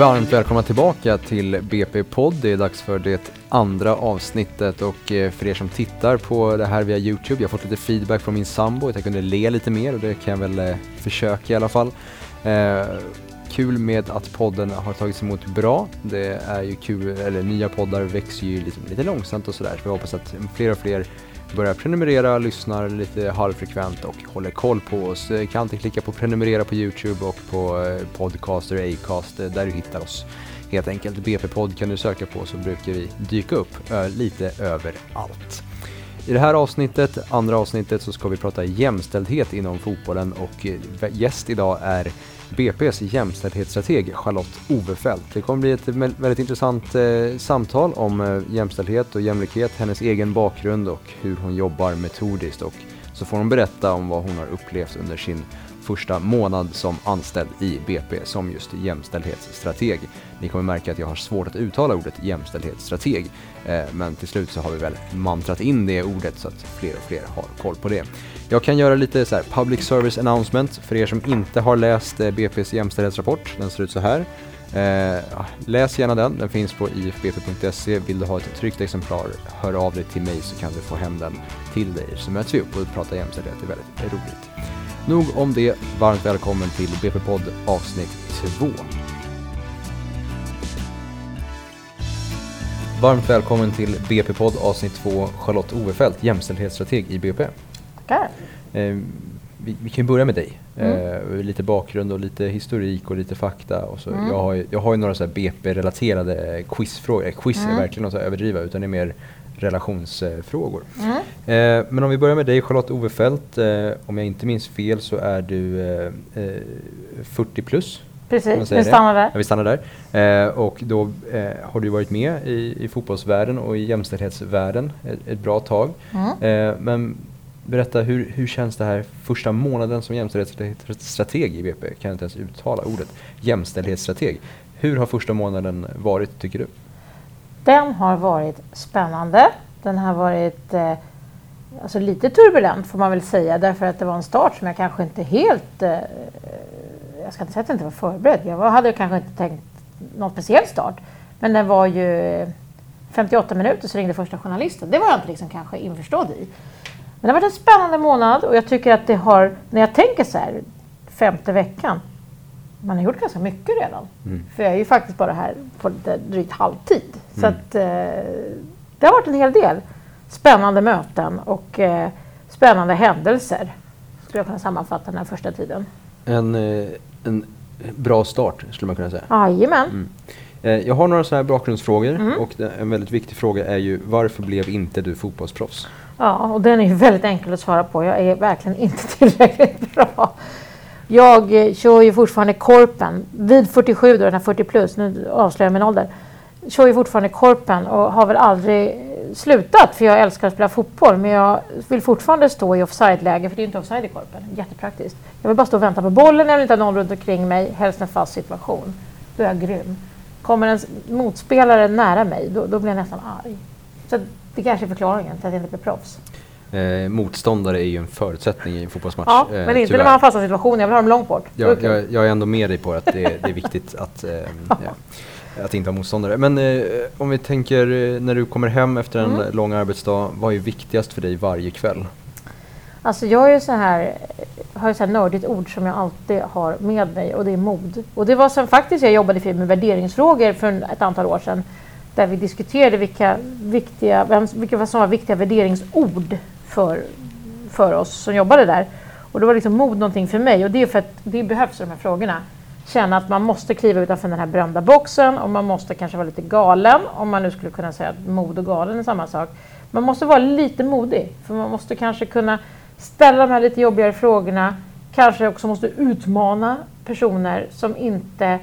Varmt välkomna tillbaka till BP-podd. Det är dags för det andra avsnittet och eh, för er som tittar på det här via Youtube, jag har fått lite feedback från min sambo att jag kunde le lite mer och det kan jag väl eh, försöka i alla fall. Eh, kul med att podden har tagits emot bra. Det är ju kul, eller nya poddar växer ju lite, lite långsamt och sådär så vi hoppas att fler och fler börjar prenumerera, lyssnar lite halvfrekvent och håller koll på oss. Eh, kan alltid klicka på prenumerera på Youtube och på eh, Podcaster, Acast, eh, där du hittar oss. Helt enkelt BP-podd kan du söka på så brukar vi dyka upp lite överallt. I det här avsnittet, andra avsnittet, så ska vi prata jämställdhet inom fotbollen och gäst idag är BP's jämställdhetsstrateg Charlotte Ovefelt. Det kommer bli ett väldigt intressant eh, samtal om eh, jämställdhet och jämlikhet, hennes egen bakgrund och hur hon jobbar metodiskt och så får hon berätta om vad hon har upplevt under sin första månad som anställd i BP som just jämställdhetsstrateg. Ni kommer märka att jag har svårt att uttala ordet jämställdhetsstrateg, eh, men till slut så har vi väl mantrat in det ordet så att fler och fler har koll på det. Jag kan göra lite så här public service announcement för er som inte har läst eh, BP's jämställdhetsrapport. Den ser ut så här. Eh, läs gärna den, den finns på ifbp.se. Vill du ha ett tryckt exemplar, hör av dig till mig så kan du få hem den till dig. Så möts vi upp och pratar jämställdhet, det är väldigt roligt. Nog om det, varmt välkommen till BP-podd avsnitt 2. Varmt välkommen till BP-podd avsnitt 2, Charlotte Ovefelt, jämställdhetsstrateg i BP. Tackar. Eh, vi, vi, kan börja med dig. Mm. Eh, lite bakgrund och lite historik och lite fakta. Och så. Mm. Jag, har jag har ju några BP-relaterade quizfrågor. Eh, quiz mm. är verkligen något att överdriva utan det är mer relationsfrågor. Mm. Eh, men om vi börjar med dig Charlotte Ovefelt. Eh, om jag inte minns fel så är du eh, 40 plus. Precis, vi stannar där. Ja, vi stannar där. Eh, och då eh, har du varit med i, i fotbollsvärlden och i jämställdhetsvärlden ett, ett bra tag. Mm. Eh, men berätta, hur, hur känns det här första månaden som jämställdhetsstrateg i BP? Kan jag inte ens uttala ordet. Jämställdhetsstrateg. Hur har första månaden varit tycker du? Den har varit spännande. Den har varit eh, alltså lite turbulent får man väl säga därför att det var en start som jag kanske inte helt... Eh, eh jag ska inte säga att jag inte var förberedd. Jag hade kanske inte tänkt någon speciell start. Men den var ju eh, 58 minuter så ringde första journalisten. Det var jag inte liksom kanske införstådd i. Men det har varit en spännande månad och jag tycker att det har, när jag tänker så här, femte veckan, man har gjort ganska mycket redan. Mm. För jag är ju faktiskt bara här på lite drygt halvtid. Mm. Så att, eh, det har varit en hel del spännande möten och eh, spännande händelser. Skulle jag kunna sammanfatta den här första tiden. En, eh, en bra start skulle man kunna säga. Jajamän. Mm. Eh, jag har några sådana här bakgrundsfrågor mm. och en väldigt viktig fråga är ju varför blev inte du fotbollsproffs? Ja, och den är ju väldigt enkel att svara på. Jag är verkligen inte tillräckligt bra. Jag eh, kör ju fortfarande korpen. Vid 47, då, den här 40 plus, nu avslöjar jag min ålder, kör ju fortfarande korpen och har väl aldrig slutat för jag älskar att spela fotboll men jag vill fortfarande stå i offside-läge för det är inte offside i korpen. Jättepraktiskt. Jag vill bara stå och vänta på bollen, jag vill inte ha någon runt omkring mig, helst en fast situation. Då är jag grym. Kommer en motspelare nära mig, då, då blir jag nästan arg. Så det kanske är förklaringen till att jag inte blir proffs. Eh, motståndare är ju en förutsättning i en fotbollsmatch. Ja, men eh, inte tyvärr. när man har fasta situationer. Jag vill ha dem långt bort. Ja, okay. jag, jag, är ändå med dig på att det, det är viktigt att, eh, ja, att inte ha motståndare. Men eh, om vi tänker eh, när du kommer hem efter en mm. lång arbetsdag, vad är viktigast för dig varje kväll? Alltså jag är så här, har ett så här nördigt ord som jag alltid har med mig och det är mod. Och det var sen faktiskt jag jobbade med värderingsfrågor för ett antal år sedan där vi diskuterade vilka, viktiga, vilka som var viktiga värderingsord för, för oss som jobbade där. Och då var liksom mod någonting för mig och det är för att det behövs i de här frågorna. Känna att man måste kliva utanför den här berömda boxen och man måste kanske vara lite galen, om man nu skulle kunna säga att mod och galen är samma sak. Man måste vara lite modig, för man måste kanske kunna ställa de här lite jobbigare frågorna, kanske också måste utmana personer som inte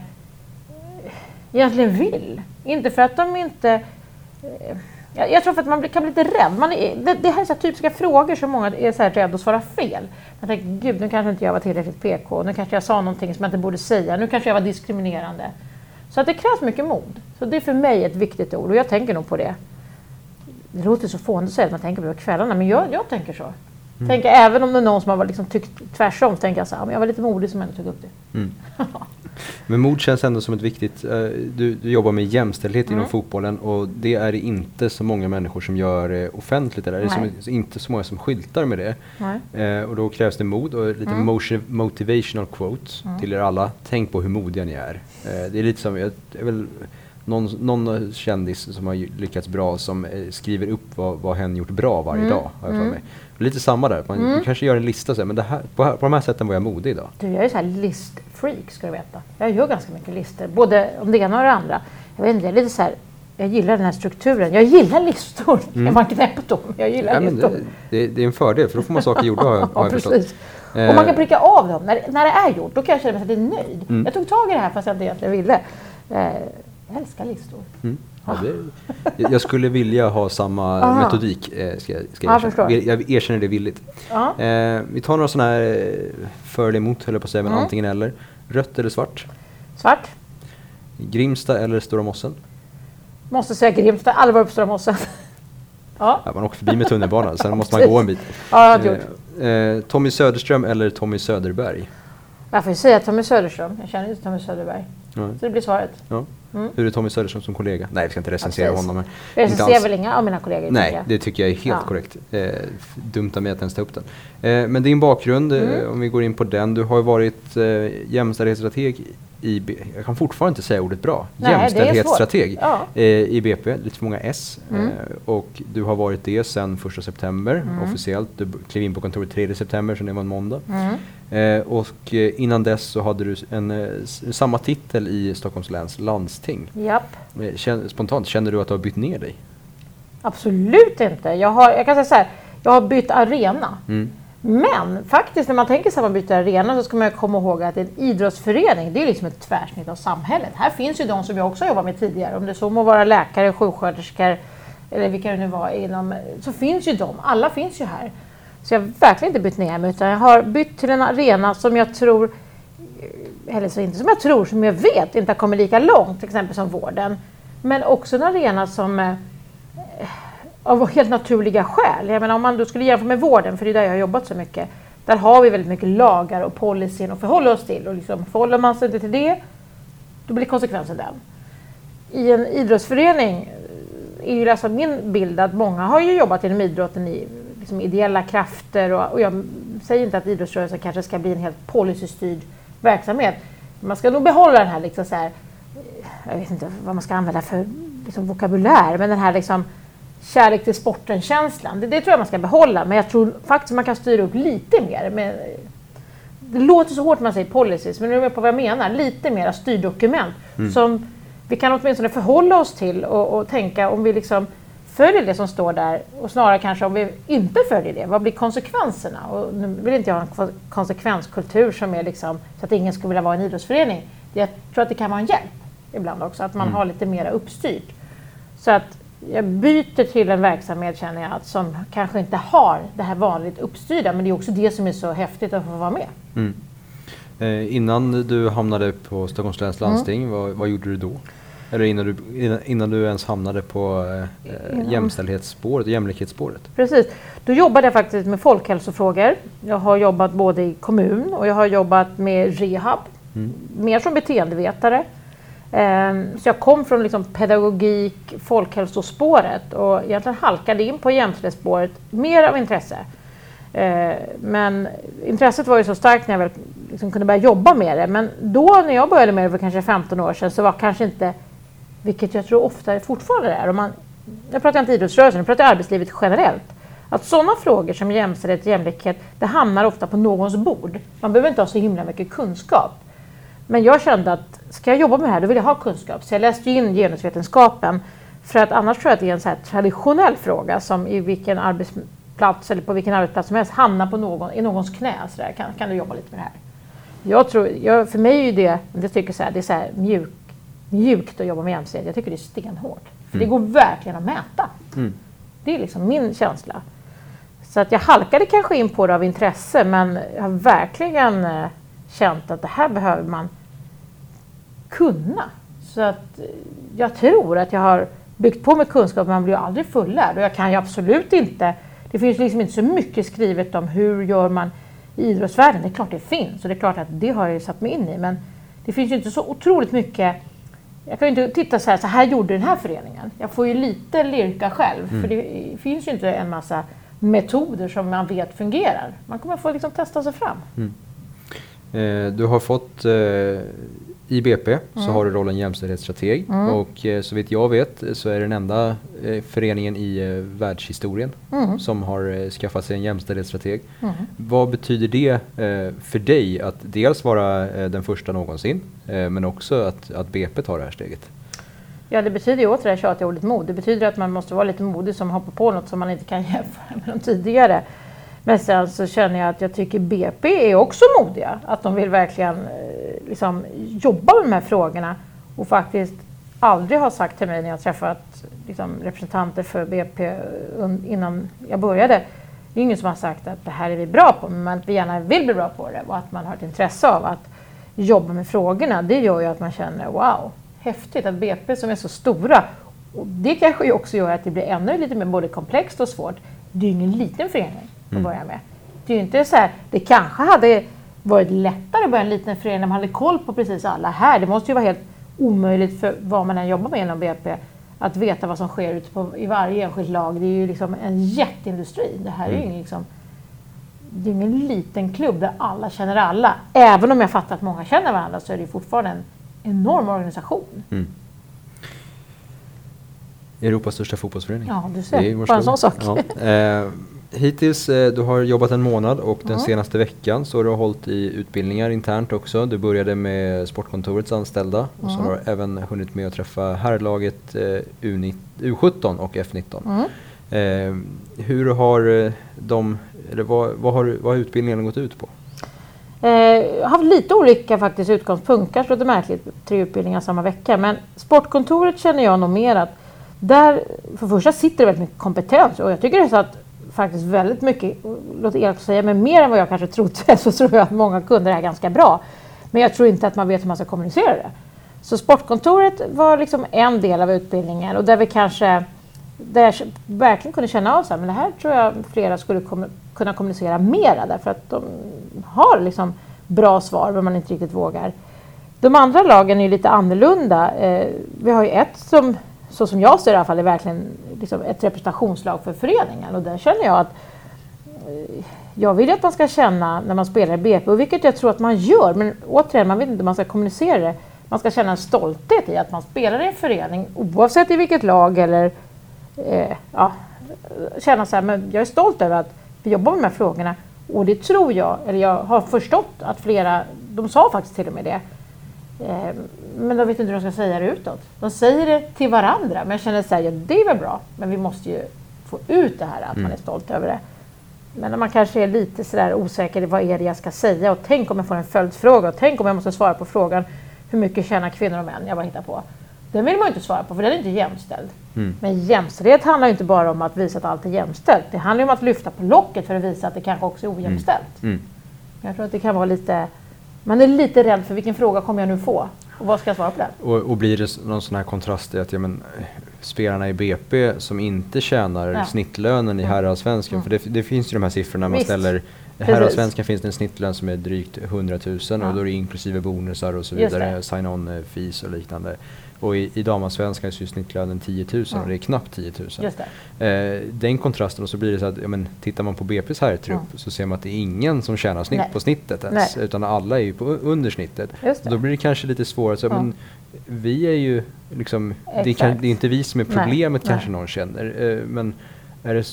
egentligen vill. Inte för att de inte... Eh, jag, jag tror för att man kan bli lite rädd. Man är, det, det, här är så typiska frågor som många är så här rädda att svara fel. Man tänker, gud nu kanske inte jag var tillräckligt PK, nu kanske jag sa någonting som jag inte borde säga, nu kanske jag var diskriminerande. Så att det krävs mycket mod. Så det är för mig ett viktigt ord och jag tänker nog på det. Det låter så fånigt att säga att man tänker på det på kvällarna, men jag, jag tänker så. Mm. Tänker, även om det är någon som har liksom tyckt tvärsom, tänker jag så här, men jag var lite modig som ändå tog upp det. Mm. Men mod känns ändå som ett viktigt, eh, du, du jobbar med jämställdhet Mm. inom fotbollen och det är det inte så många människor som gör offentligt eller det är som, inte så många som skyltar med det. Eh, och då krävs det mod och lite Mm. motion, motivational quotes Mm. till er alla. Tänk på hur modiga ni är. Eh, det är lite som, jag- är väl någon, någon kändis som har lyckats bra som eh, skriver upp vad, vad hen gjort bra varje Mm. dag. Har jag för Mm. mig. Lite samma där, man Mm. kanske gör en lista så här, men det här, på, på de här sätten var jag modig idag. Du, jag är så här listfreak ska du veta. Jag gör ganska mycket listor, både om det ena och det andra. Jag vet inte, jag är lite så här, jag gillar den här strukturen. Jag gillar listor. Mm. Jag var knäpp men jag gillar Ja, listor. det, det, det är en fördel för då får man saker gjorda har jag, har ja, jag precis. Eh, Och man kan pricka av dem. När, när det är gjort, då kan jag känna mig nöjd. Mm. Jag tog tag i det här fast jag inte egentligen ville. Eh, jag älskar listor. Mm. Ja, det, jag- skulle vilja ha samma Aha. metodik, eh, ska, jag- ska Ja, jag erkänna. Jag erkänner det villigt. Eh, vi tar några sådana här eh, för eller emot, höll jag på att säga, men Mm. antingen eller. Rött eller svart? Svart. Grimsta eller Stora Mossen? Måste säga Grimsta. Aldrig varit på Stora Mossen. ja. Ja, man åker förbi med tunnelbanan, sen måste man gå en bit. ja, gjort. Eh, eh, Tommy Söderström eller Tommy Söderberg? Jag får ju säga Tommy Söderström. Jag känner inte Tommy Söderberg. Ja. Så det blir svaret. Ja. Mm. Hur är Tommy Söderström som kollega? Nej, vi ska inte recensera precis. honom. Men Jag recenserar väl inga av mina kollegor. Nej, tycker det tycker jag är helt Ja. korrekt. Eh, dumt av mig att ens ta upp den. Eh, men din bakgrund, eh, Mm. om vi går in på den. Du har ju varit eh, jämställdhetsstrateg i, jag kan fortfarande inte säga ordet bra, Nej, jämställdhetsstrateg. Ja. eh, i BP, lite för många S. Mm. Eh, och du har varit det sedan 1 september Mm. officiellt. Du klev in på kontoret 3 september, så det var en måndag. Eh, och eh, innan dess så hade du en, eh, samma titel i Stockholms läns landsting. Japp. Eh, känn, spontant, känner du att du har bytt ner dig? Absolut inte. Jag, har, jag kan säga så här, jag har bytt arena. Mm. Men faktiskt när man tänker sig att man byter arena så ska man komma ihåg att en idrottsförening det är liksom ett tvärsnitt av samhället. Här finns ju de som jag också jobbat med tidigare. Om det så må vara läkare, sjuksköterskor eller vilka det nu var inom. Så finns ju de. Alla finns ju här. Så jag har verkligen inte bytt ner mig utan jag har bytt till en arena som jag tror eller så inte som jag tror, som jag vet inte har kommit lika långt, till exempel som vården. Men också en arena som eh, av helt naturliga skäl. Jag menar, om man då skulle jämföra med vården, för det är där jag har jobbat så mycket. Där har vi väldigt mycket lagar och policyn att förhålla oss till. Och liksom, förhåller man sig inte till det, då blir konsekvensen den. I en idrottsförening eh, är ju alltså min bild att många har ju jobbat inom idrotten i liksom ideella krafter och, och jag säger inte att idrottsrörelsen kanske ska bli en helt policystyrd verksamhet. Man ska nog behålla den här liksom så här, jag vet inte vad man ska använda för liksom vokabulär, men den här liksom kärlek till sporten-känslan. Det, det tror jag man ska behålla, men jag tror faktiskt man kan styra upp lite mer. Med, det låter så hårt när man säger policies, men nu är med på vad jag menar. Lite mera styrdokument som vi kan åtminstone förhålla oss till och, och tänka om vi liksom följer det som står där och snarare kanske om vi inte följer det, vad blir konsekvenserna? Och nu vill inte jag ha en ko- konsekvenskultur som är liksom så att ingen skulle vilja vara en idrottsförening. Jag tror att det kan vara en hjälp ibland också, att man har lite mera uppstyrt. Så att jag byter till en verksamhet känner jag som kanske inte har det här vanligt uppstyrda, men det är också det som är så häftigt att få vara med. Mm. Eh, innan du hamnade på Stockholms läns Mm. landsting, vad, vad gjorde du då? Eller innan du, innan, innan du ens hamnade på eh, eh, jämställdhetsspåret och jämlikhetsspåret? Precis. Då jobbade jag faktiskt med folkhälsofrågor. Jag har jobbat både i kommun och jag har jobbat med rehab, Mm. mer som beteendevetare. Ehm, Så jag kom från liksom pedagogik, folkhälsospåret och egentligen halkade in på jämställdhetsspåret mer av intresse. Eh, Men intresset var ju så starkt när jag väl liksom kunde börja jobba med det. Men då när jag började med det för kanske 15 år sedan så var kanske inte, vilket jag tror ofta fortfarande är, om man, jag pratar inte idrottsrörelsen, jag pratar arbetslivet generellt. Att sådana frågor som jämställdhet och jämlikhet, det hamnar ofta på någons bord. Man behöver inte ha så himla mycket kunskap. Men jag kände att ska jag jobba med det här, då vill jag ha kunskap. Så jag läste in genusvetenskapen. För att annars tror jag att det är en så här traditionell fråga som i vilken arbetsplats eller på vilken arbetsplats som helst hamnar på någon, i någons knä. Så där. Kan, kan du jobba lite med det här? Jag tror, jag, för mig är det, det tycker så här, det är så här mjuk, mjukt att jobba med jämställdhet. Jag tycker det är stenhårt. För det går verkligen att mäta. Mm. Det är liksom min känsla. Så att jag halkade kanske in på det av intresse men jag har verkligen eh, känt att det här behöver man kunna. Så att eh, jag tror att jag har byggt på med kunskap men man blir aldrig fullärd och jag kan ju absolut inte det finns liksom inte så mycket skrivet om hur gör man i idrottsvärlden. Det är klart det finns och det är klart att det har jag satt mig in i men det finns ju inte så otroligt mycket jag kan ju inte titta så här, så här gjorde den här föreningen. Jag får ju lite lirka själv, mm. för det finns ju inte en massa metoder som man vet fungerar. Man kommer få liksom testa sig fram. Mm. Eh, du har fått eh, i BP mm. så har du rollen jämställdhetsstrateg mm. och eh, så vitt jag vet så är det den enda eh, föreningen i eh, världshistorien mm. som har eh, skaffat sig en jämställdhetsstrateg. Mm. Vad betyder det för dig att dels vara den första någonsin men också att, att BP tar det här steget? Ja, det betyder ju åter det tjatiga ordet mod. Det betyder att man måste vara lite modig som hoppar på något som man inte kan jämföra med de tidigare. Men sen så känner jag att jag tycker BP är också modiga. Att de vill verkligen liksom, jobba med de här frågorna och faktiskt aldrig har sagt till mig när jag träffat liksom, representanter för BP innan jag började. Det är ingen som har sagt att det här är vi bra på, men att vi gärna vill bli bra på det och att man har ett intresse av att jobba med frågorna. Det gör ju att man känner wow, häftigt att BP som är så stora och det kanske ju också gör att det blir ännu lite mer både komplext och svårt. Det är ju ingen liten förening att mm. börja med. Det är ju inte så här, det kanske hade varit lättare att börja en liten förening när man hade koll på precis alla här. Det måste ju vara helt omöjligt för vad man än jobbar med inom BP att veta vad som sker ute på, i varje enskilt lag. Det är ju liksom en jätteindustri. Det här är ju mm. ingen, liksom, det är ingen liten klubb där alla känner alla. Även om jag fattar att många känner varandra så är det fortfarande en enorm organisation. Mm. Europas största fotbollsförening. Ja, du ser. Bara en sån sak. Ja. Eh, hittills, eh, du har jobbat en månad och den senaste veckan så har du hållit i utbildningar internt också. Du började med Sportkontorets anställda och så har du även hunnit med att träffa herrlaget eh, U17 och F19. Mm. Eh, hur har eh, de, eller vad, vad, har, vad har utbildningen gått ut på? Jag har haft lite olika faktiskt utgångspunkt. Kanske låter märkligt, tre utbildningar samma vecka. Men Sportkontoret känner jag nog mer att där, för det första sitter det väldigt mycket kompetens och jag tycker det är så att faktiskt väldigt mycket, låter elakt att säga, men mer än vad jag kanske trodde så tror jag att många kunder är ganska bra. Men jag tror inte att man vet hur man ska kommunicera det. Så Sportkontoret var liksom en del av utbildningen och där vi kanske där jag verkligen kunde känna av så här, men det här tror jag flera skulle kom, kunna kommunicera mera därför att de har liksom bra svar men man inte riktigt vågar. De andra lagen är lite annorlunda. Eh, vi har ju ett som så som jag ser det i alla fall, är verkligen liksom ett representationslag för föreningen. Och där känner jag att eh, jag vill att man ska känna när man spelar i BP, och vilket jag tror att man gör, men återigen, man vet inte hur man ska kommunicera det. Man ska känna en stolthet i att man spelar i en förening, oavsett i vilket lag eller eh, ja, känna så här, men jag är stolt över att vi jobbar med de här frågorna. Och det tror jag, eller jag har förstått att flera, de sa faktiskt till och med det, men de vet inte hur de ska säga det utåt. De säger det till varandra, men jag känner att ja, det är väl bra, men vi måste ju få ut det här att mm. man är stolt över det. Men man kanske är lite sådär osäker, vad är det jag ska säga? Och tänk om jag får en följdfråga och tänk om jag måste svara på frågan hur mycket tjänar kvinnor och män? Jag bara hittar på. Den vill man ju inte svara på, för den är inte jämställd. Mm. Men jämställdhet handlar ju inte bara om att visa att allt är jämställt. Det handlar om att lyfta på locket för att visa att det kanske också är ojämställt. Mm. Mm. Jag tror att det kan vara lite man är lite rädd för vilken fråga kommer jag nu få och vad ska jag svara på den? Och, och blir det någon sån här kontrast i att ja, men, spelarna i BP som inte tjänar ja. snittlönen i herrallsvenskan, mm. för det, det, finns ju de här siffrorna man ställer i herrallsvenskan finns det en snittlön som är drygt 100 000 ja. och då är det inklusive bonusar och så vidare, sign-on fees och liknande. Och i, i damallsvenskan är snittlönen 10 000 mm. och det är knappt 10 000. Eh, den kontrasten och så blir det så att ja, men, tittar man på BP's här trupp mm. så ser man att det är ingen som tjänar snitt Nej. på snittet ens. Nej. Utan alla är ju på, under snittet. Då blir det kanske lite svårare. Så, men, vi är ju liksom, det, kan, det, är inte vi som är problemet Nej. kanske någon känner. Eh, men är det,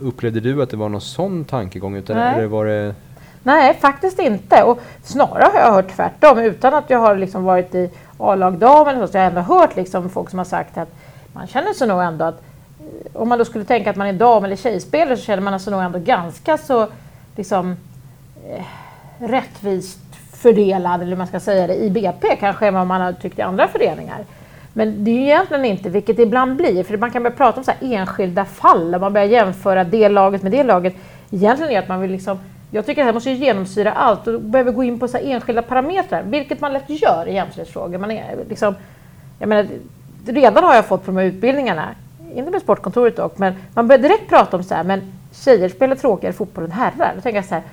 upplevde du att det var någon sån tankegång? Utan Nej. Eller var det Nej, faktiskt inte. Och snarare har jag hört tvärtom utan att jag har liksom varit i A-lag dam eller så. Så jag har ändå hört liksom folk som har sagt att man känner sig nog ändå att om man då skulle tänka att man är dam eller tjejspelare så känner man sig nog ändå ganska så liksom eh, rättvist fördelad, eller hur man ska säga det, i BP kanske än vad man har tyckt i andra föreningar. Men det är ju egentligen inte, vilket det ibland blir, för man kan börja prata om så enskilda fall och man börjar jämföra det laget med det laget. Egentligen är det att man vill liksom jag tycker att det här måste genomsyra allt och behöver gå in på så enskilda parametrar, vilket man lätt gör i jämställdhetsfrågor. Man är liksom, jag menar, redan har jag fått på de här utbildningarna, inte med Sportkontoret dock, men man börjar direkt prata om så här, men tjejer spelar tråkigare fotboll än herrar. Då tänker jag så här,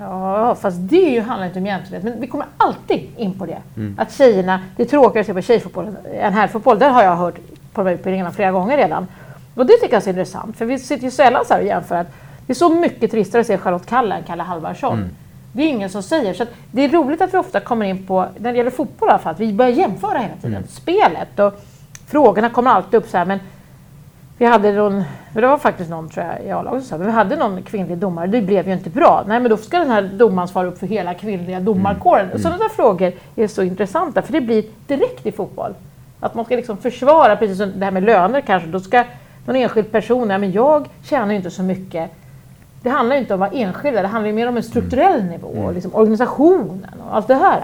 Ja, fast det ju handlar inte om jämställdhet. Men vi kommer alltid in på det. Mm. Att tjejerna, det är tråkigare att se på tjejfotboll än herrfotboll. Det har jag hört på de här utbildningarna flera gånger redan. Och det tycker jag är intressant. För vi sitter ju sällan så här och jämför att det är så mycket tristare att se Charlotte Kalla än Kalle Halvarsson. Mm. Det är ingen som säger. Så det är roligt att vi ofta kommer in på, när det gäller fotboll i alla fall, att vi börjar jämföra hela tiden. Mm. Spelet och frågorna kommer alltid upp så här, men vi hade någon, det var faktiskt någon tror jag i A-laget som sa, men vi hade någon kvinnlig domare, det blev ju inte bra. Nej men då ska den här domaren svara upp för hela kvinnliga domarkåren. Mm. Sådana där frågor är så intressanta för det blir direkt i fotboll. Att man ska liksom försvara, precis som det här med löner kanske, då ska någon enskild person, nej men jag tjänar ju inte så mycket. Det handlar inte om att vara enskilda, det handlar mer om en strukturell nivå, mm. liksom organisationen och allt det här.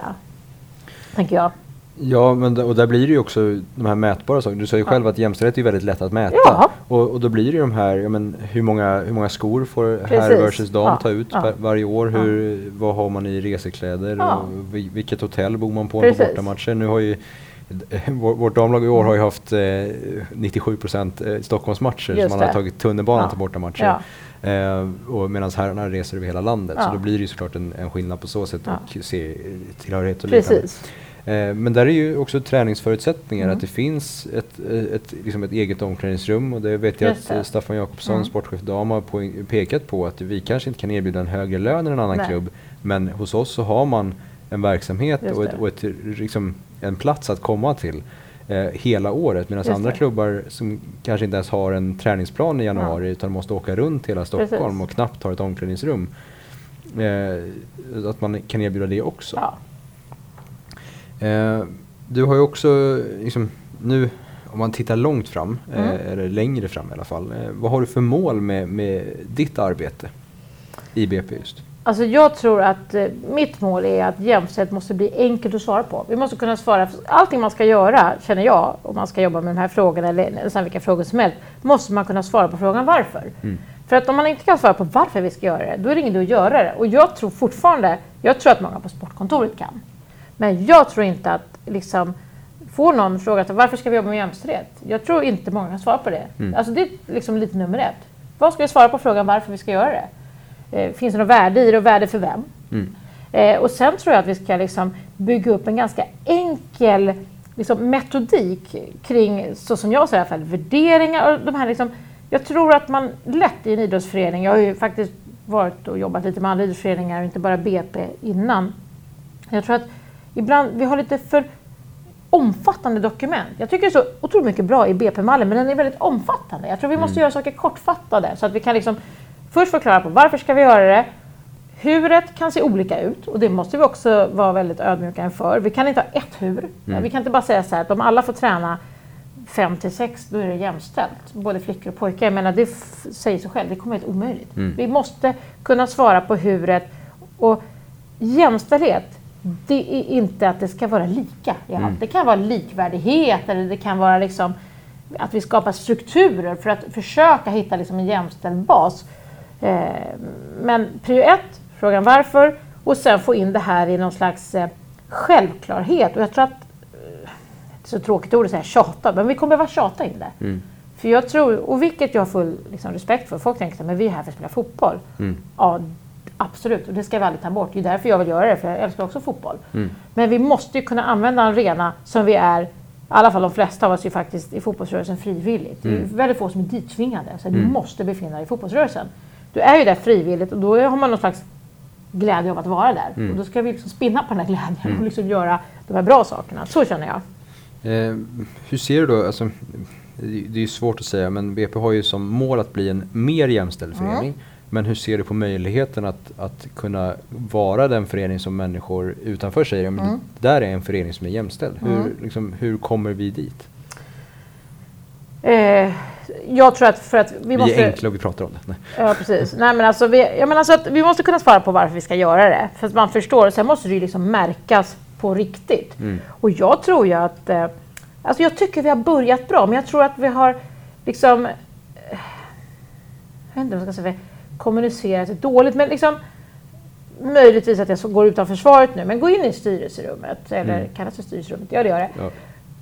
Tänker jag. Ja, men och där blir det ju också de här mätbara sakerna. Du sa ju ja. själv att jämställdhet är väldigt lätt att mäta. Ja. Och, och då blir det ju de här, ja, men hur, många, hur många skor får herr versus dam ja. ta ut ja. varje år? Hur, Vad har man i resekläder? Och vilket hotell bor man på Precis. på bortamatcher? Nu har ju vårt damlag i år har ju haft eh, 97 procent eh, Stockholmsmatcher Just så man har tagit tunnelbanan ja. till bortamatcher. Ja. Eh, medan herrarna reser över hela landet. Ja. Så då blir det ju såklart en, en skillnad på så sätt och se tillhörighet och liknande. Eh, men där är ju också träningsförutsättningar, mm. att det finns ett, ett, liksom ett eget omklädningsrum och det vet jag att det. Staffan Jakobsson, mm. sportchef dam, har pekat på att vi kanske inte kan erbjuda en högre lön än en annan Nej. klubb, men hos oss så har man en verksamhet och, ett, och ett, liksom, en plats att komma till eh, hela året medan andra klubbar som kanske inte ens har en träningsplan i januari ja. utan måste åka runt hela Stockholm Precis. och knappt har ett omklädningsrum. Eh, att man kan erbjuda det också. Ja. Eh, du har ju också, liksom, nu om man tittar långt fram, eh, mm. eller längre fram i alla fall. Eh, vad har du för mål med, med ditt arbete i BP just? Alltså jag tror att eh, mitt mål är att jämställdhet måste bli enkelt att svara på. Vi måste kunna svara, allting man ska göra, känner jag, om man ska jobba med de här frågorna eller nästan vilka frågor som helst, måste man kunna svara på frågan varför. Mm. För att om man inte kan svara på varför vi ska göra det, då är det ingen idé att göra det. Och jag tror fortfarande, jag tror att många på sportkontoret kan. Men jag tror inte att liksom, får någon fråga varför ska vi jobba med jämställdhet? Jag tror inte många kan svara på det. Mm. Alltså det är liksom lite nummer ett. Vad ska vi svara på frågan varför vi ska göra det? Eh, finns det något värde i det och värde för vem? Mm. Eh, och sen tror jag att vi ska liksom bygga upp en ganska enkel liksom, metodik kring, så som jag ser i alla fall, värderingar och de här liksom, jag tror att man lätt i en idrottsförening, jag har ju faktiskt varit och jobbat lite med andra idrottsföreningar, inte bara BP innan. Jag tror att ibland, vi har lite för omfattande dokument. Jag tycker det är så otroligt mycket bra i BP-mallen, men den är väldigt omfattande. Jag tror vi måste mm. göra saker kortfattade så att vi kan liksom först förklara på varför ska vi göra det. Huret kan se olika ut och det måste vi också vara väldigt ödmjuka inför. Vi kan inte ha ett hur. Mm. Vi kan inte bara säga så här att om alla får träna 5 till 6 då är det jämställt. Både flickor och pojkar. Jag menar, det säger sig själv, det kommer att omöjligt. Mm. Vi måste kunna svara på huret. Och jämställdhet, det är inte att det ska vara lika allt. Mm. Det kan vara likvärdighet eller det kan vara liksom att vi skapar strukturer för att försöka hitta liksom en jämställd bas. Eh, men prio ett, frågan varför och sen få in det här i någon slags eh, självklarhet. Och jag tror att, eh, det är så tråkigt ord att säga tjata, men vi kommer behöva tjata in det. Mm. För jag tror, och vilket jag har full liksom, respekt för, folk tänker att vi är här för att spela fotboll. Mm. Ja, absolut, och det ska vi aldrig ta bort. Det är därför jag vill göra det, för jag älskar också fotboll. Mm. Men vi måste ju kunna använda en arena som vi är i alla fall de flesta av oss är faktiskt i fotbollsrörelsen frivilligt. Mm. Det är mm. väldigt få som är dittvingade. Så mm. Du måste befinna dig i fotbollsrörelsen. Du är ju där frivilligt och då har man någon slags glädje av att vara där. Mm. Och då ska vi liksom spinna på den här glädjen mm. och liksom göra de här bra sakerna. Så känner jag. Eh, hur ser du då, alltså, det är ju svårt att säga, men BP har ju som mål att bli en mer jämställd mm. förening. Men hur ser du på möjligheten att, att kunna vara den förening som människor utanför säger, men mm. det där är en förening som är jämställd. Hur, mm. liksom, hur kommer vi dit? Eh, jag tror att för att vi, vi måste... Vi är enkla och vi pratar om det. Nej. Ja, precis. Nej, men alltså, vi, jag menar alltså att vi måste kunna svara på varför vi ska göra det. För att man förstår. Sen måste det ju liksom märkas på riktigt. Mm. Och jag tror ju att... Eh, alltså jag tycker vi har börjat bra, men jag tror att vi har liksom... Eh, jag vet inte vad jag ska säga. Kommunicerat dåligt, men liksom... Möjligtvis att jag går utanför svaret nu, men gå in i styrelserummet. Eller mm. kallas det styrelserummet? Ja, det gör det. Ja.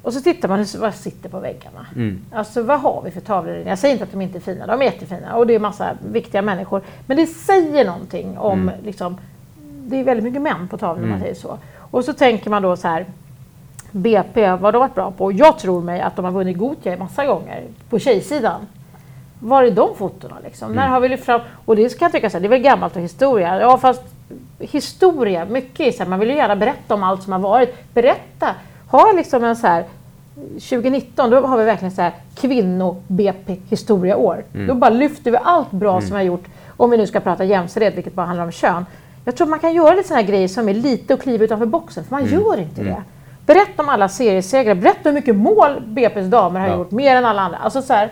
Och så tittar man vad sitter på väggarna. Mm. Alltså vad har vi för tavlor? Jag säger inte att de inte är fina, de är jättefina och det är massa viktiga människor. Men det säger någonting om mm. liksom, det är väldigt mycket män på tavlan om man säger så. Och så tänker man då så här, BP, vad har de varit bra på? Jag tror mig att de har vunnit Gothia massa gånger på tjejsidan. Var är de fotona liksom? När har vi lyft fram? Och det kan jag tycka så här, det är väl gammalt och historia. Ja, fast historia, mycket är så här, man vill ju gärna berätta om allt som har varit. Berätta, ha liksom en så här 2019, då har vi verkligen så här kvinno-BP historiaår. Då bara lyfter vi allt bra som vi har gjort, om vi nu ska prata jämställdhet, vilket bara handlar om kön. Jag tror man kan göra lite sådana här grejer som är lite att kliva utanför boxen, för man gör inte det. Berätta om alla seriesegrar, berätta hur mycket mål BP's damer har Ja. gjort, mer än alla andra. Alltså så här,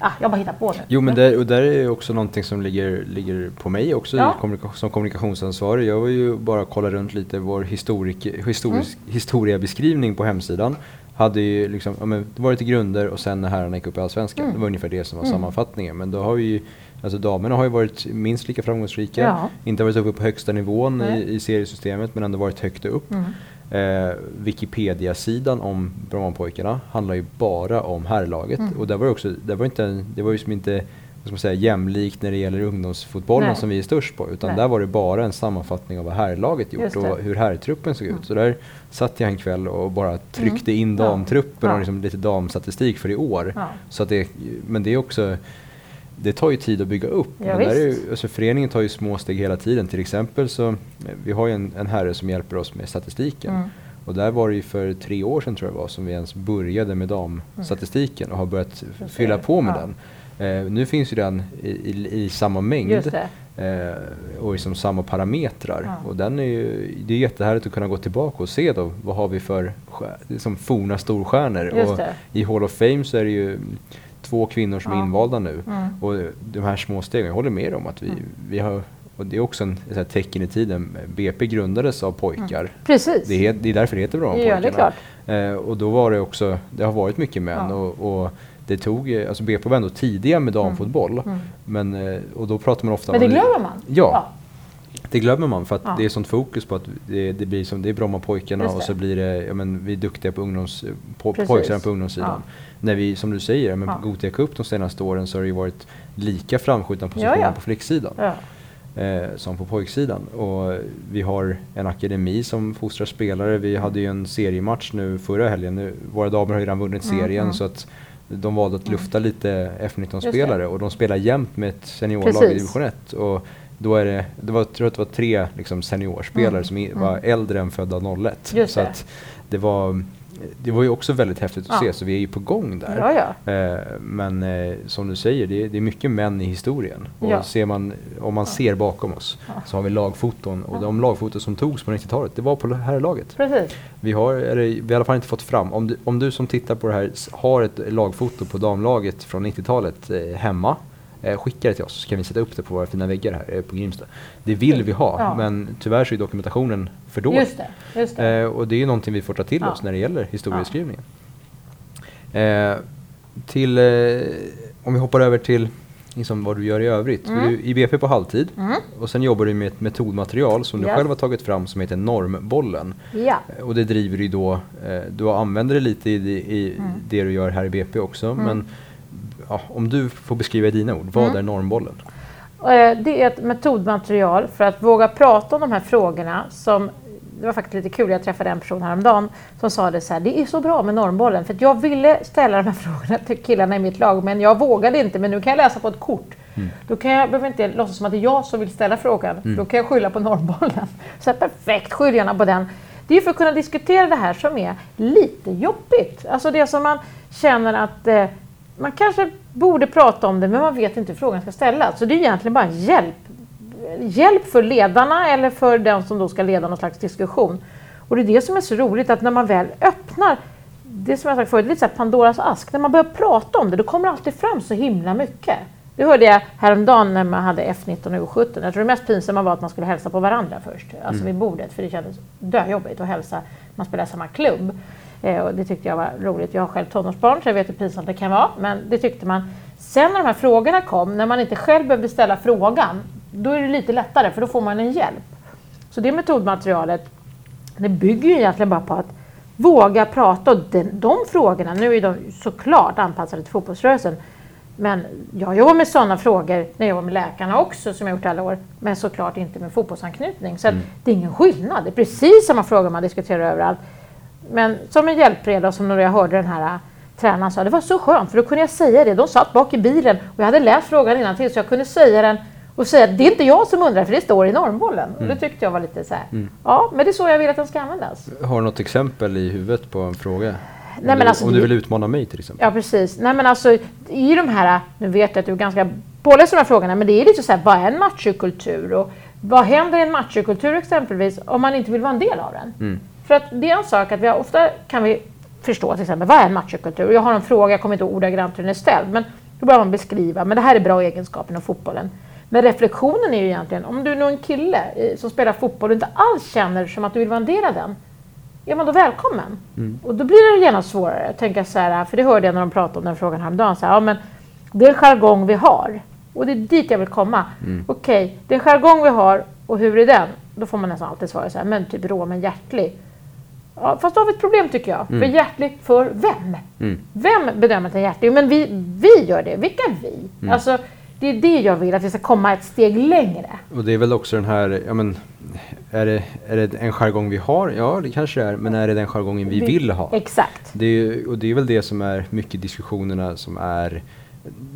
ah, jag bara hittar på nu. Jo men där, och där är ju också någonting som ligger, ligger på mig också Ja. kommunika- som kommunikationsansvarig. Jag var ju bara kolla runt lite vår historik, historisk, Mm. historiebeskrivning på hemsidan. Hade ju liksom, ja, men, det var lite grunder och sen när herrarna gick upp i Allsvenskan. Mm. Det var ungefär det som var sammanfattningen. Men då har vi ju, alltså damerna har ju varit minst lika framgångsrika. Ja. Inte varit uppe på högsta nivån i, i seriesystemet men ändå varit högt upp. Mm. Eh, Wikipedia-sidan om Brommapojkarna handlar ju bara om herrlaget. Mm. Och där var det också, där var inte, det var ju som inte vad ska man säga, jämlikt när det gäller ungdomsfotbollen Nej. som vi är störst på. Utan Nej. där var det bara en sammanfattning av vad herrlaget gjort och hur herrtruppen såg Mm. ut. Så där satt jag en kväll och bara tryckte in Ja. damtruppen Ja. och liksom lite damstatistik för i år. Ja. Så att det, men det är också det tar ju tid att bygga upp. Ja, men där är ju, alltså föreningen tar ju små steg hela tiden. Till exempel så, eh, vi har ju en, en herre som hjälper oss med statistiken. Mm. Och där var det ju för tre år sedan tror jag var som vi ens började med damstatistiken och har börjat fylla på med du. den. Eh, nu finns ju den i, i, i samma mängd eh, och liksom samma parametrar. Ja. Och den är ju, det är jättehärligt att kunna gå tillbaka och se då vad har vi för liksom forna storstjärnor. Just och det. I Hall of Fame så är det ju två kvinnor som är Ja. invalda nu. Mm. Och de här små stegen, jag håller med om att vi, vi har och det är också en, ett tecken i tiden. BP grundades av pojkar. Precis. Det, är, det är därför det heter bra om Ja, det är pojkarna. klart. Eh, och då var det också, det har varit mycket män Ja. och, och det tog, eh, alltså BP var ändå tidiga med damfotboll. Mm. Men, eh, och då pratar man ofta Men det glömmer man. Ja. Det glömmer man för att Ja. det är sånt fokus på att det, det blir som, det är Brommapojkarna och så blir det, ja men vi är duktiga på ungdoms, på, Precis. pojksidan på ungdomssidan. Ja. När vi, som du säger, men Ja. på Gothia Cup de senaste åren så har det ju varit lika framskjutna positioner Ja, ja. på flicksidan eh, som på pojksidan. Och vi har en akademi som fostrar spelare. Vi hade ju en seriematch nu förra helgen. Nu, våra damer har ju redan vunnit Mm, serien mm. så att de valde att lufta lite F19-spelare Just det. och de spelar jämt med ett seniorlag i division 1. Och då är det, det var, jag tror att det var tre liksom, seniorspelare Mm, som i, mm. var äldre än födda 01. Just så det. att det var det var ju också väldigt häftigt att Ja. se, så vi är ju på gång där. Ja, ja. Eh, men eh, som du säger, det är, det är mycket män i historien. Och ser man, om man ser bakom oss så har vi lagfoton. Och de lagfoton som togs på 90-talet, det var på herrlaget. Precis. Vi har, eller, vi har i alla fall inte fått fram, om du, om du som tittar på det här har ett lagfoto på damlaget från 90-talet eh, hemma, skicka det till oss så kan vi sätta upp det på våra fina väggar här eh, på Grimsta. Det vill vi ha, Ja. men tyvärr så är dokumentationen för dålig. Just det. Just det. Eh, och det är ju någonting vi får ta till Ja. oss när det gäller historieskrivningen. Eh, till, eh, om vi hoppar över till liksom vad du gör i övrigt. Mm. Du är i BP på halvtid Mm. och sen jobbar du med ett metodmaterial som du Ja. själv har tagit fram som heter Normbollen. Ja. Eh, Och det driver du då, eh, du använder det lite i, det- i Mm. det du gör här i BP också. Mm. Men ja, om du får beskriva i dina ord, vad Mm. är Normbollen? Eh, Det är ett metodmaterial för att våga prata om de här frågorna som det var faktiskt lite kul, jag träffade en person häromdagen som sa det så här, det är så bra med normbollen för jag ville ställa de här frågorna till killarna i mitt lag men jag vågade inte men nu kan jag läsa på ett kort. Då kan jag, behöver inte låtsas som att det är jag som vill ställa frågan, då kan jag skylla på normbollen. Så här, perfekt, skyll gärna på den. Det är för att kunna diskutera det här som är lite jobbigt. Alltså det som man känner att eh, man kanske borde prata om det men man vet inte hur frågan ska ställas. Så det är egentligen bara hjälp hjälp för ledarna eller för den som då ska leda någon slags diskussion. Och det är det som är så roligt att när man väl öppnar, det som jag sagt förut, lite så Pandoras ask, när man börjar prata om det då kommer det alltid fram så himla mycket. Det hörde jag häromdagen när man hade F19 och U17. Jag tror det mest pinsamma var att man skulle hälsa på varandra först, alltså vid bordet, för det kändes döjobbigt att hälsa. Man spelar samma klubb. Eh, och det tyckte jag var roligt. Jag har själv tonårsbarn så jag vet hur pinsamt det kan vara. Men det tyckte man. Sen när de här frågorna kom, när man inte själv behövde ställa frågan, då är det lite lättare för då får man en hjälp. Så det metodmaterialet, det bygger ju egentligen bara på att våga prata. Och den, de frågorna, nu är de såklart anpassade till fotbollsrörelsen, Men jag jobbar med sådana frågor när jag jobbar med läkarna också, som jag gjort alla år. Men såklart inte med fotbollsanknytning. Så mm. det är ingen skillnad. Det är precis samma frågor man diskuterar överallt. Men som en hjälpreda, som när jag hörde den här äh, tränaren sa, det var så skönt för då kunde jag säga det. De satt bak i bilen och jag hade läst frågan innan till så jag kunde säga den och säga att det är inte jag som undrar för det står i normbollen. Mm. Och det tyckte jag var lite så här, mm. ja men det är så jag vill att den ska användas. Har du något exempel i huvudet på en fråga? Nej, men alltså, om du vill utmana mig till exempel. Ja precis. Nej men alltså i de här, nu vet jag att du är ganska påläst de här frågorna, men det är lite så här, vad är en machokultur? Och vad händer i en machokultur exempelvis om man inte vill vara en del av den? Mm. För att det är en sak att vi ofta kan vi förstå till exempel, vad är en machokultur? Jag har en fråga, jag kommer inte ordagrant hur den är ställd, men då börjar man beskriva, men det här är bra egenskaper inom fotbollen. Men reflektionen är ju egentligen, om du är en kille som spelar fotboll och inte alls känner som att du vill vara en del av den, är man då välkommen? Mm. Och då blir det gärna svårare. Tänka så här, för det hörde jag när de pratade om den frågan häromdagen. Så här, ja, men det är en jargong vi har. Och det är dit jag vill komma. Mm. Okej, okay, det är en jargong vi har och hur är den? Då får man nästan alltid svara så här, men typ rå men hjärtlig. Ja, fast då har vi ett problem tycker jag. Mm. För hjärtlig för vem? Mm. Vem bedömer att den är hjärtlig? Men vi, vi gör det. Vilka vi? Mm. Alltså, det är det jag vill, att vi ska komma ett steg längre. Och det är väl också den här, ja men, är det, är det en jargong vi har? Ja, det kanske det är. Men är det den jargongen vi, vi vill ha? Exakt. Det är, och det är väl det som är mycket diskussionerna som är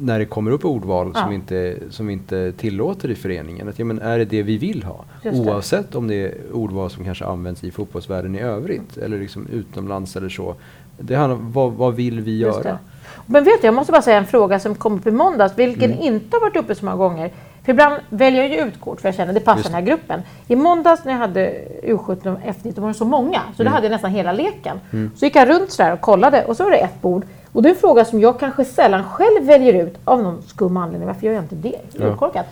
när det kommer upp ordval ja. som, inte, som inte tillåter i föreningen. Att, ja, men är det det vi vill ha? Oavsett om det är ordval som kanske används i fotbollsvärlden i övrigt eller liksom utomlands eller så. Det handlar om vad, vad vill vi göra? Men vet du, jag måste bara säga en fråga som kom upp i måndags, vilken mm. inte har varit uppe så många gånger. För ibland väljer jag ju ut kort för jag känner att det passar Just. den här gruppen. I måndags när jag hade U17 och F19 var det så många, så mm. då hade jag nästan hela leken. Mm. Så gick jag runt sådär och kollade och så var det ett bord. Och det är en fråga som jag kanske sällan själv väljer ut av någon skum anledning. Varför gör jag inte det? Ja.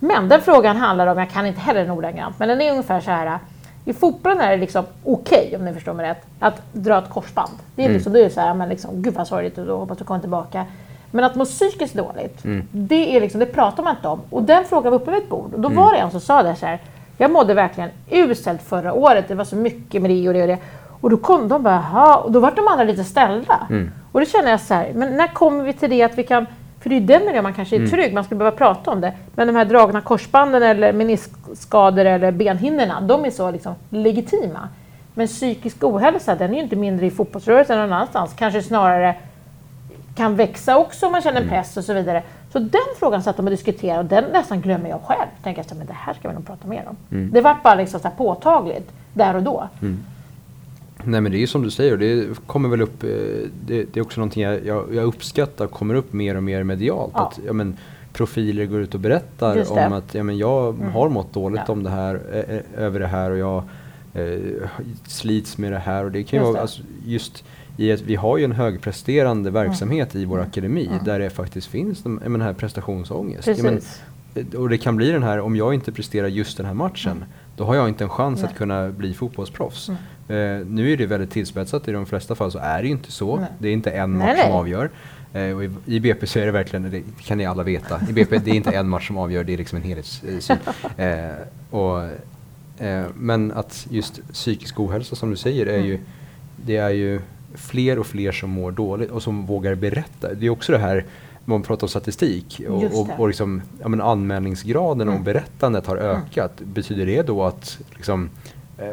Men den frågan handlar om, jag kan inte heller den ordagrant, men den är ungefär så här. I fotbollen är det liksom okej, okay, om ni förstår mig rätt, att dra ett korsband. Det är, mm. liksom, det är så här, men liksom, gud vad sorgligt och då hoppas du kommer tillbaka. Men att må psykiskt dåligt, mm. det, är liksom, det pratar man inte om. Och den frågan var uppe vid ett bord och då mm. var det en som sa det så här. Jag mådde verkligen uselt förra året, det var så mycket med det och det och det. Och då kom de bara, Jaha. och då var de andra lite ställda. Mm. Och då känner jag så här, men när kommer vi till det att vi kan för det är den miljön man kanske är mm. trygg, man skulle behöva prata om det. Men de här dragna korsbanden eller meniskskador eller benhinnorna, de är så liksom legitima. Men psykisk ohälsa, den är ju inte mindre i fotbollsrörelsen än någon annanstans. Kanske snarare kan växa också om man känner mm. press och så vidare. Så den frågan satt de och diskuterade och den nästan glömmer jag själv. Tänker jag, men det här ska vi nog prata mer om. Mm. Det var bara liksom så påtagligt där och då. Mm. Nej men det är ju som du säger, det kommer väl upp, eh, det, det är också någonting jag, jag, jag, uppskattar kommer upp mer och mer medialt. Ja. Att, ja, men, profiler går ut och berättar om att ja, men jag mm. har mått dåligt ja. om det här, ö, över det här och jag eh, slits med det här. Och det kan ju vara alltså, just i att vi har ju en högpresterande mm. verksamhet mm. i vår mm. akademi mm. där det faktiskt finns den, den här prestationsångest. Ja, men, och det kan bli den här, om jag inte presterar just den här matchen, mm. då har jag inte en chans Nej. att kunna bli fotbollsproffs. Eh, nu är det väldigt tillspetsat, i de flesta fall så är det inte så. Nej. Det är inte en match som avgör. Eh, i, i, BP så är det verkligen, det kan ni alla veta, i BP det är inte en match som avgör, det är liksom en helhetssyn. Eh, och, eh, men att just psykisk ohälsa som du säger, är mm. ju, det är ju fler och fler som mår dåligt och som vågar berätta. Det är också det här man pratar om statistik och, och, och liksom, ja, anmälningsgraden mm. och berättandet har mm. ökat. Mm. Betyder det då att liksom,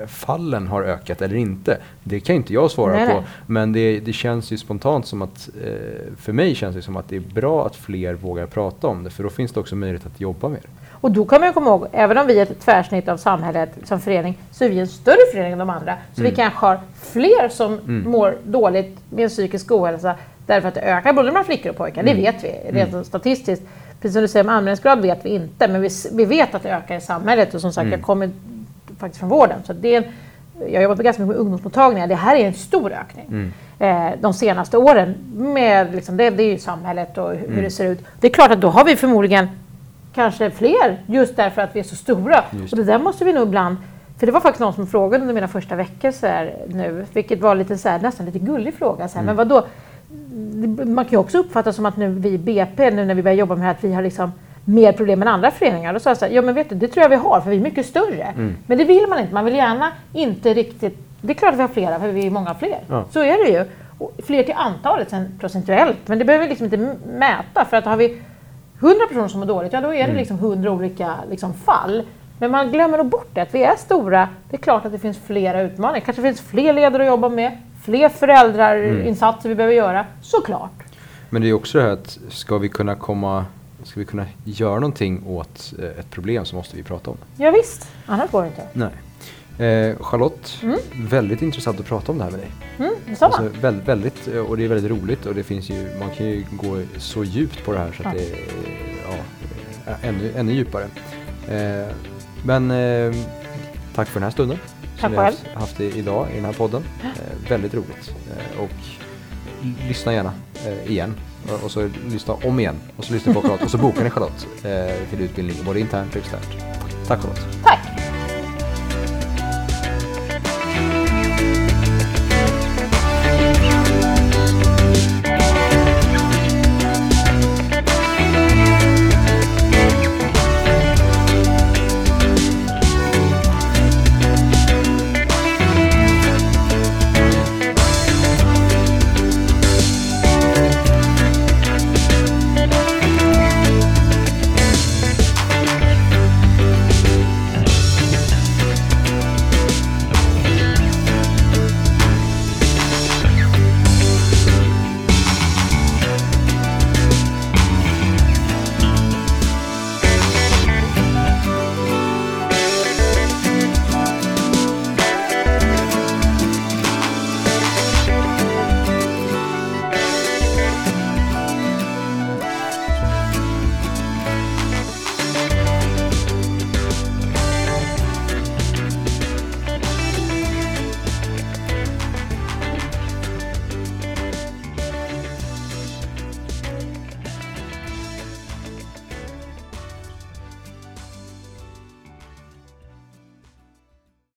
fallen har ökat eller inte. Det kan inte jag svara nej, på. Men det, det, känns ju spontant som att, eh, för mig känns det som att det är bra att fler vågar prata om det. För då finns det också möjlighet att jobba med det. Och då kan man komma ihåg, även om vi är ett tvärsnitt av samhället som förening, så är vi en större förening än de andra. Så mm. vi kanske har fler som mm. mår dåligt med psykisk ohälsa därför att det ökar både bland flickor och pojkar. Mm. Det vet vi rent mm. statistiskt. Precis som du säger, om anmälningsgrad vet vi inte, men vi, vi vet att det ökar i samhället. Och som sagt, mm. jag kommer faktiskt från vården. Så det är, jag har jobbat ganska mycket med ungdomsmottagningar. Det här är en stor ökning mm. eh, de senaste åren. Med liksom, det, det är ju samhället och hur mm. det ser ut. Det är klart att då har vi förmodligen kanske fler just därför att vi är så stora. Just. Och det där måste vi nog ibland för det var faktiskt någon som frågade under mina första veckor så här, nu, vilket var lite så här, nästan lite gullig fråga. Så här, mm. Men vad Man kan ju också uppfatta som att nu vi i BP, nu när vi börjar jobba med det här, att vi har liksom mer problem än andra föreningar. Då sa jag så här, ja men vet du, det tror jag vi har för vi är mycket större. Mm. Men det vill man inte, man vill gärna inte riktigt, det är klart att vi har flera för vi är många fler. Ja. Så är det ju. Och fler till antalet sen procentuellt, men det behöver vi liksom inte mäta för att har vi 100 personer som mår dåligt, ja då är det Mm. liksom 100 olika liksom fall. Men man glömmer nog bort det, att vi är stora. Det är klart att det finns flera utmaningar. kanske finns fler ledare att jobba med, fler föräldrarinsatser vi behöver göra, såklart. Men det är också det här att ska vi kunna komma, ska vi kunna göra någonting åt eh, ett problem så måste vi prata om det. Ja, visst, annars går det inte. Nej. Eh, Charlotte, Mm. väldigt intressant att prata om det här med dig. Mm. Alltså, väldigt, väldigt, eh, och det är väldigt roligt och det finns ju, man kan ju gå så djupt på det här så att Ja. det är ja, är ännu, ännu djupare. Eh, men eh, tack för den här stunden. Tack som vi har själv. haft- i, idag i den här podden. Eh, väldigt roligt. Och lyssna gärna igen. Och, så lyssna om igen. Och så lyssna på Charlotte. och så bokar ni Charlotte eh, till utbildning både internt och externt. Tack Charlotte. Tack!